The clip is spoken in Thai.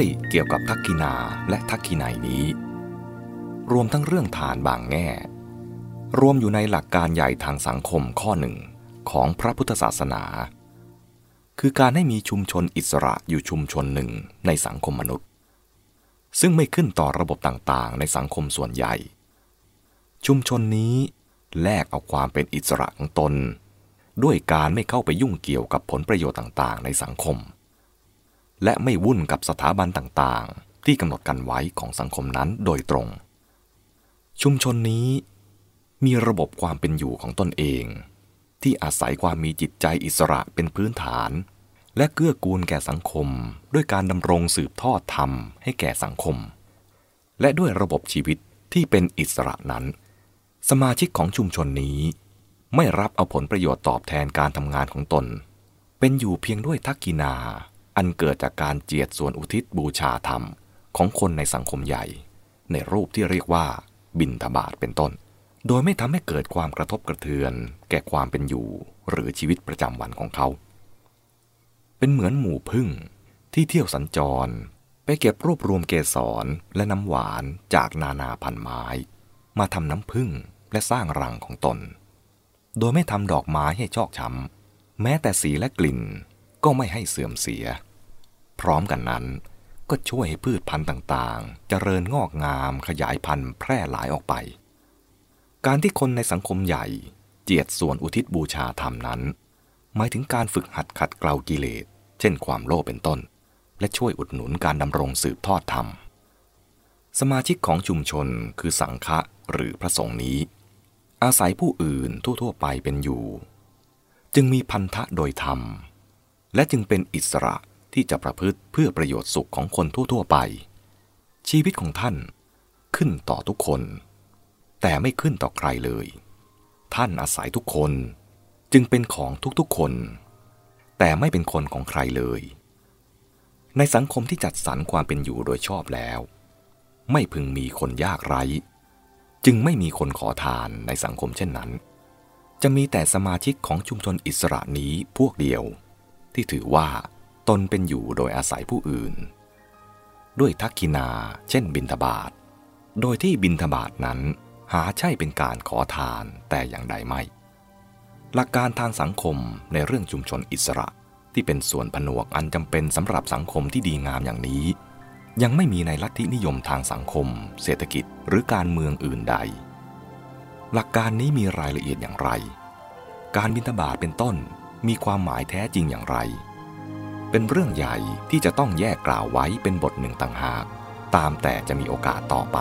ติเกี่ยวกับทักกินาและทักกินัยนี้ รวมทั้งเรื่องทานบางแง่ รวมอยู่ในหลักการใหญ่ทางสังคมข้อหนึ่งของพระพุทธศาสนา คือการให้มีชุมชนอิสระอยู่ชุมชนหนึ่งในสังคมมนุษย์ ซึ่งไม่ขึ้นต่อระบบต่างๆ ในสังคมส่วนใหญ่ ชุมชนนี้แลกเอาความเป็นอิสระของตน ด้วยการไม่เข้าไปยุ่งเกี่ยวกับผลประโยชน์ต่างๆ ในสังคม และไม่วุ่นกับสถาบันต่างๆ ที่กำหนดกันไว้ของสังคมนั้นโดยตรง ชุมชนนี้มีระบบความเป็นอยู่ของตนเอง ที่อาศัยความมีจิตใจอิสระเป็นพื้นฐาน และเกื้อกูลแก่สังคม ด้วยการดำรงสืบทอดธรรมให้แก่สังคม และด้วยระบบชีวิตที่เป็นอิสระนั้น สมาชิกของชุมชนนี้ ไม่รับเอาผลประโยชน์ตอบแทนการทำงานของตน เป็นอยู่เพียงด้วยทักกินา อันเกิดจากการเจียดส่วนอุทิศบูชาธรรมของคนในสังคมใหญ่ ในรูปที่เรียกว่าบินทบาทเป็นต้น โดยไม่ทำให้เกิดความกระทบกระเทือน แก่ความเป็นอยู่ หรือชีวิตประจำวันของเขา เป็นเหมือนหมู่พึ่งที่เที่ยวสัญจร ไปเก็บรวบรวมเกสรและน้ำหวานจากนานาพันไม้ มาทำน้ำพึ่งและสร้างรังของตน โดยไม่ทำดอกไม้ให้ชอกช้ำแม้แต่สีและกลิ่น ก็ไม่ให้เสื่อมเสีย พร้อมกันนั้น ก็ช่วยให้พืชพันธุ์ต่างๆ เจริญงอกงามขยายพันธุ์แพร่หลายออกไป การที่คนในสังคมใหญ่เจียดส่วนอุทิศบูชาธรรมนั้น หมายถึงการฝึกหัดขัดเกลากิเลส เช่นความโลภเป็นต้น และช่วยอุดหนุนการดำรงสืบทอดธรรม สมาชิกของชุมชนคือสังฆะหรือพระสงฆ์นี้ อาศัยผู้อื่นทั่วๆไปเป็นอยู่ จึงมีพันธะโดยธรรม และจึงเป็นอิสระที่จะประพฤติเพื่อประโยชน์สุขของคนทั่ว ๆ ไป ชีวิตของท่านขึ้นต่อทุกคน แต่ไม่ขึ้นต่อใครเลย ท่านอาศัยทุกคนจึงเป็นของทุกๆคน แต่ไม่เป็นคนของใครเลย ในสังคมที่จัดสรรความเป็นอยู่โดยชอบแล้ว ไม่พึงมีคนยากไร้ จึงไม่มีคนขอทานในสังคมเช่นนั้น จะมีแต่สมาชิกของชุมชนอิสระนี้พวกเดียว ที่ถือว่าตนเป็นอยู่โดยอาศัยผู้อื่น ด้วยทักกินา เช่นบินทบาทโดยที่บินทบาทนั้นหาใช่เป็นการขอทานแต่อย่างใดไม่ หลักการทางสังคมในเรื่องชุมชนอิสระที่เป็นส่วนผนวกอันจำเป็นสำหรับสังคมที่ดีงามอย่างนี้ ยังไม่มีในลัทธินิยมทางสังคม เศรษฐกิจหรือการเมืองอื่นใด หลักการนี้มีรายละเอียดอย่างไร การบินทบาทเป็นต้น มีความหมายแท้จริงอย่างไร เป็นเรื่องใหญ่ที่จะต้องแยกกล่าวไว้เป็นบทหนึ่งต่างหาก ตามแต่จะมีโอกาสต่อไป